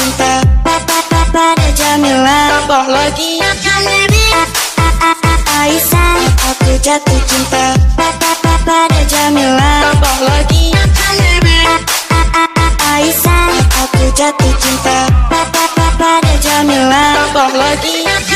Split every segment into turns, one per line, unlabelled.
cinta. Pada Jamila. Tambah lagi. Aisyah Aku jatuh cinta. Papa pada Jamila. Tambah lagi. Aisyah Aku jatuh cinta. Papa pada Jamila. Tambah lagi.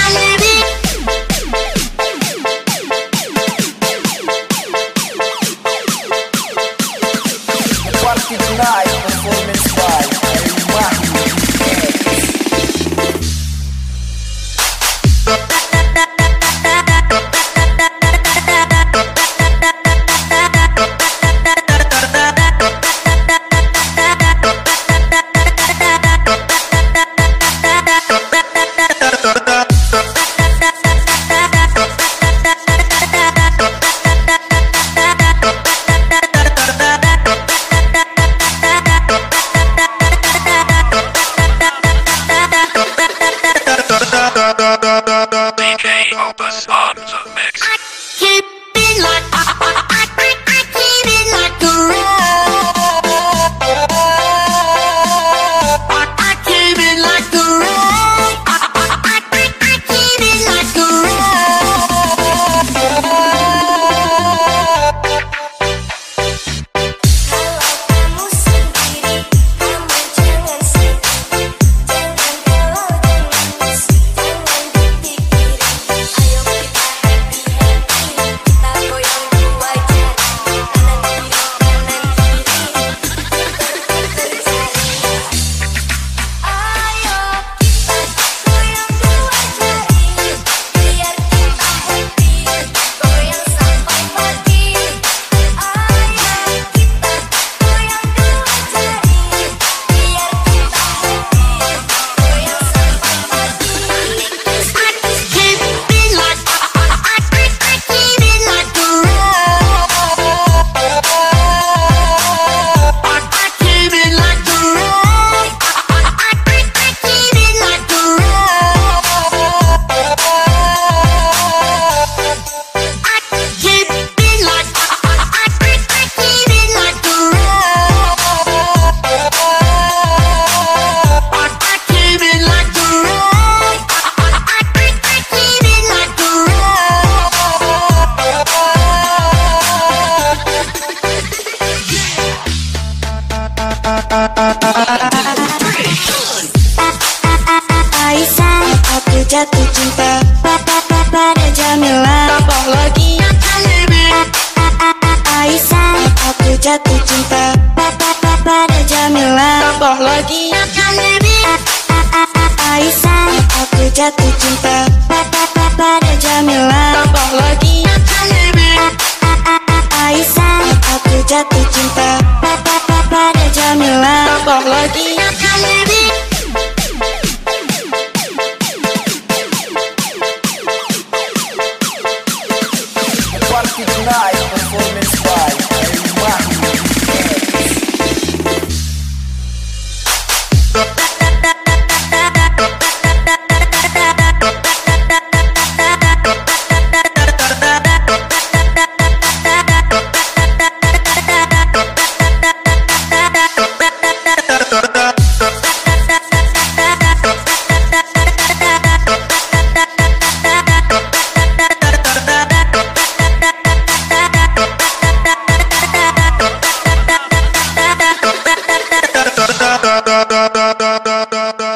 da da da da da da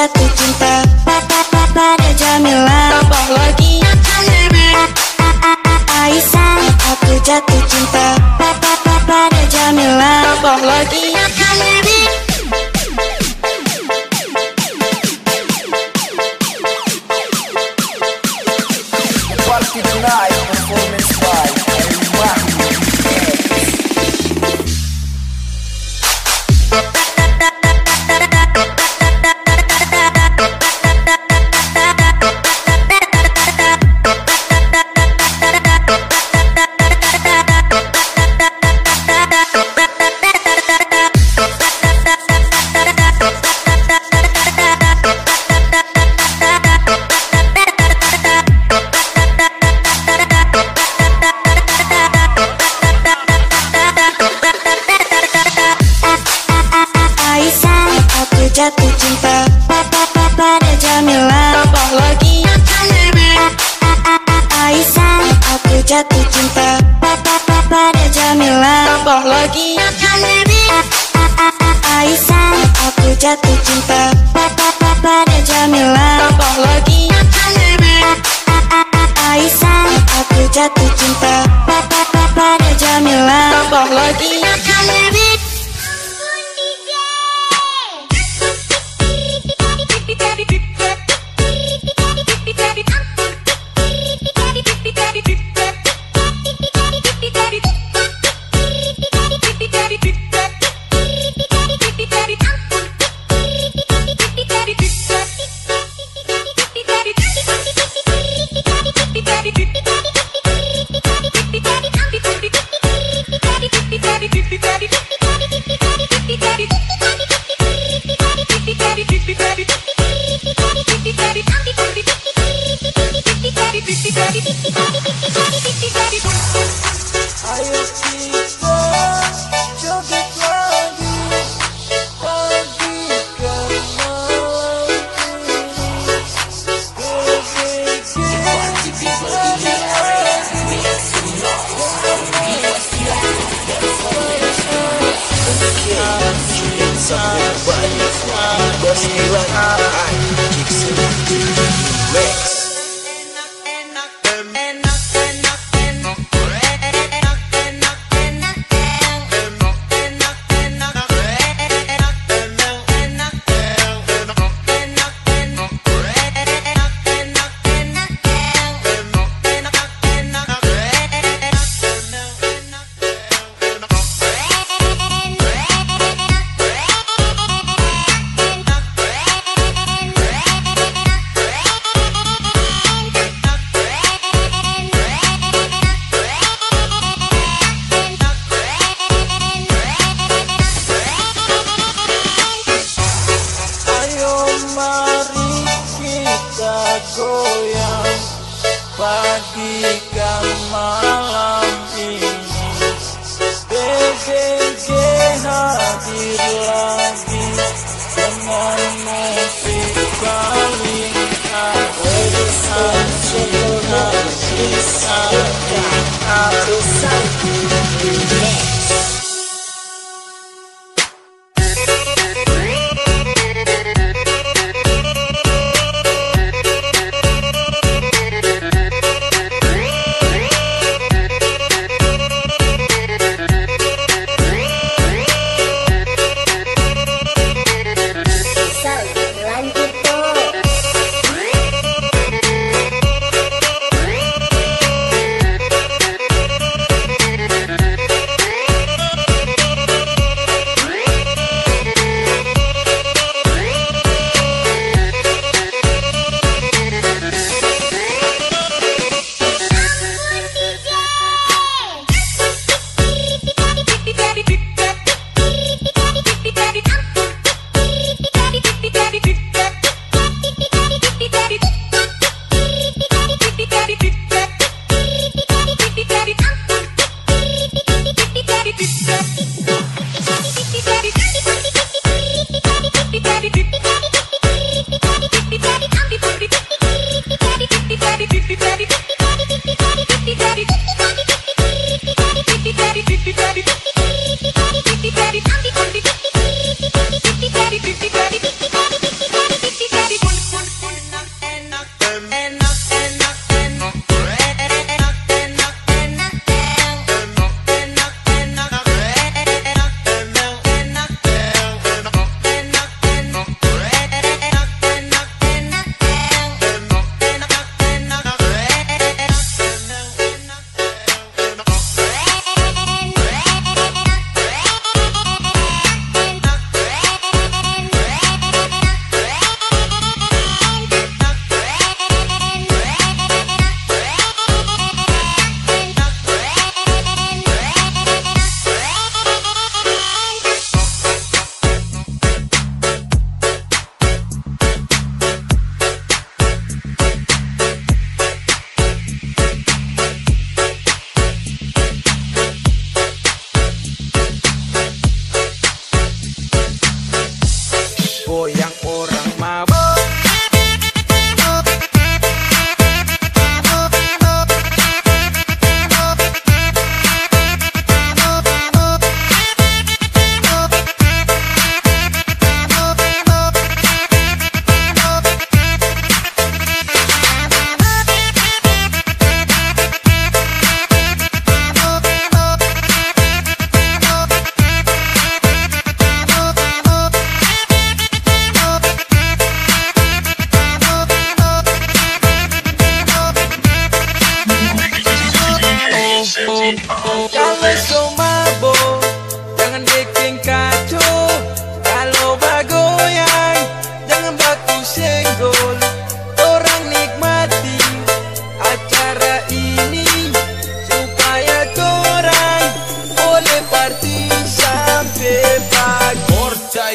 jatuh cinta. Pada Jamila Tambah lagi Aisyah Aku jatuh cinta. Pada Jamila Tambah lagi
jatuh cinta. Pada Jamila. Tambah lagi. Aisyah Aku jatuh cinta. Pada Jamila. Tambah lagi. Aisyah Aku jatuh cinta. Pada Jamila. Tambah lagi
Just be like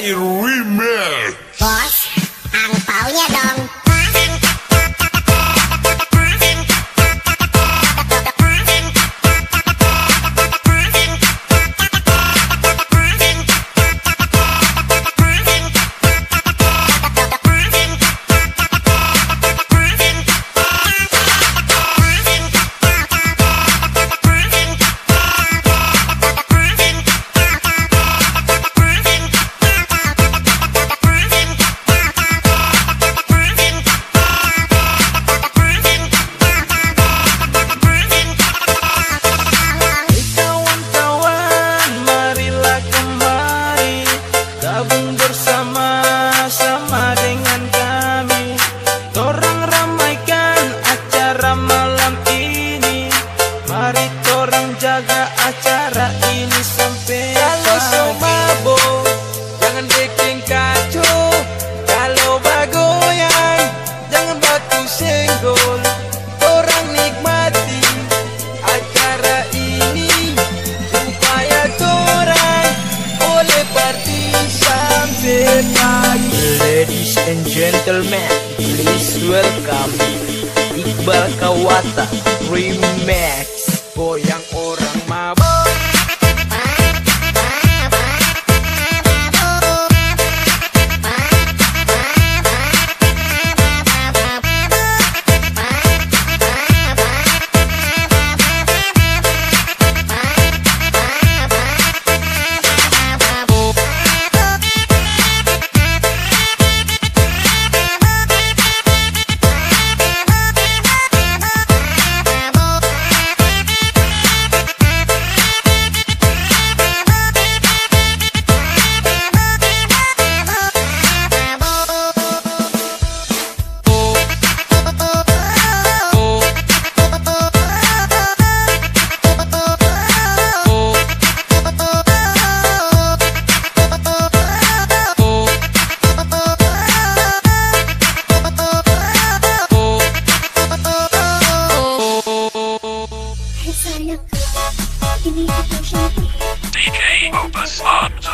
خير We. Sons.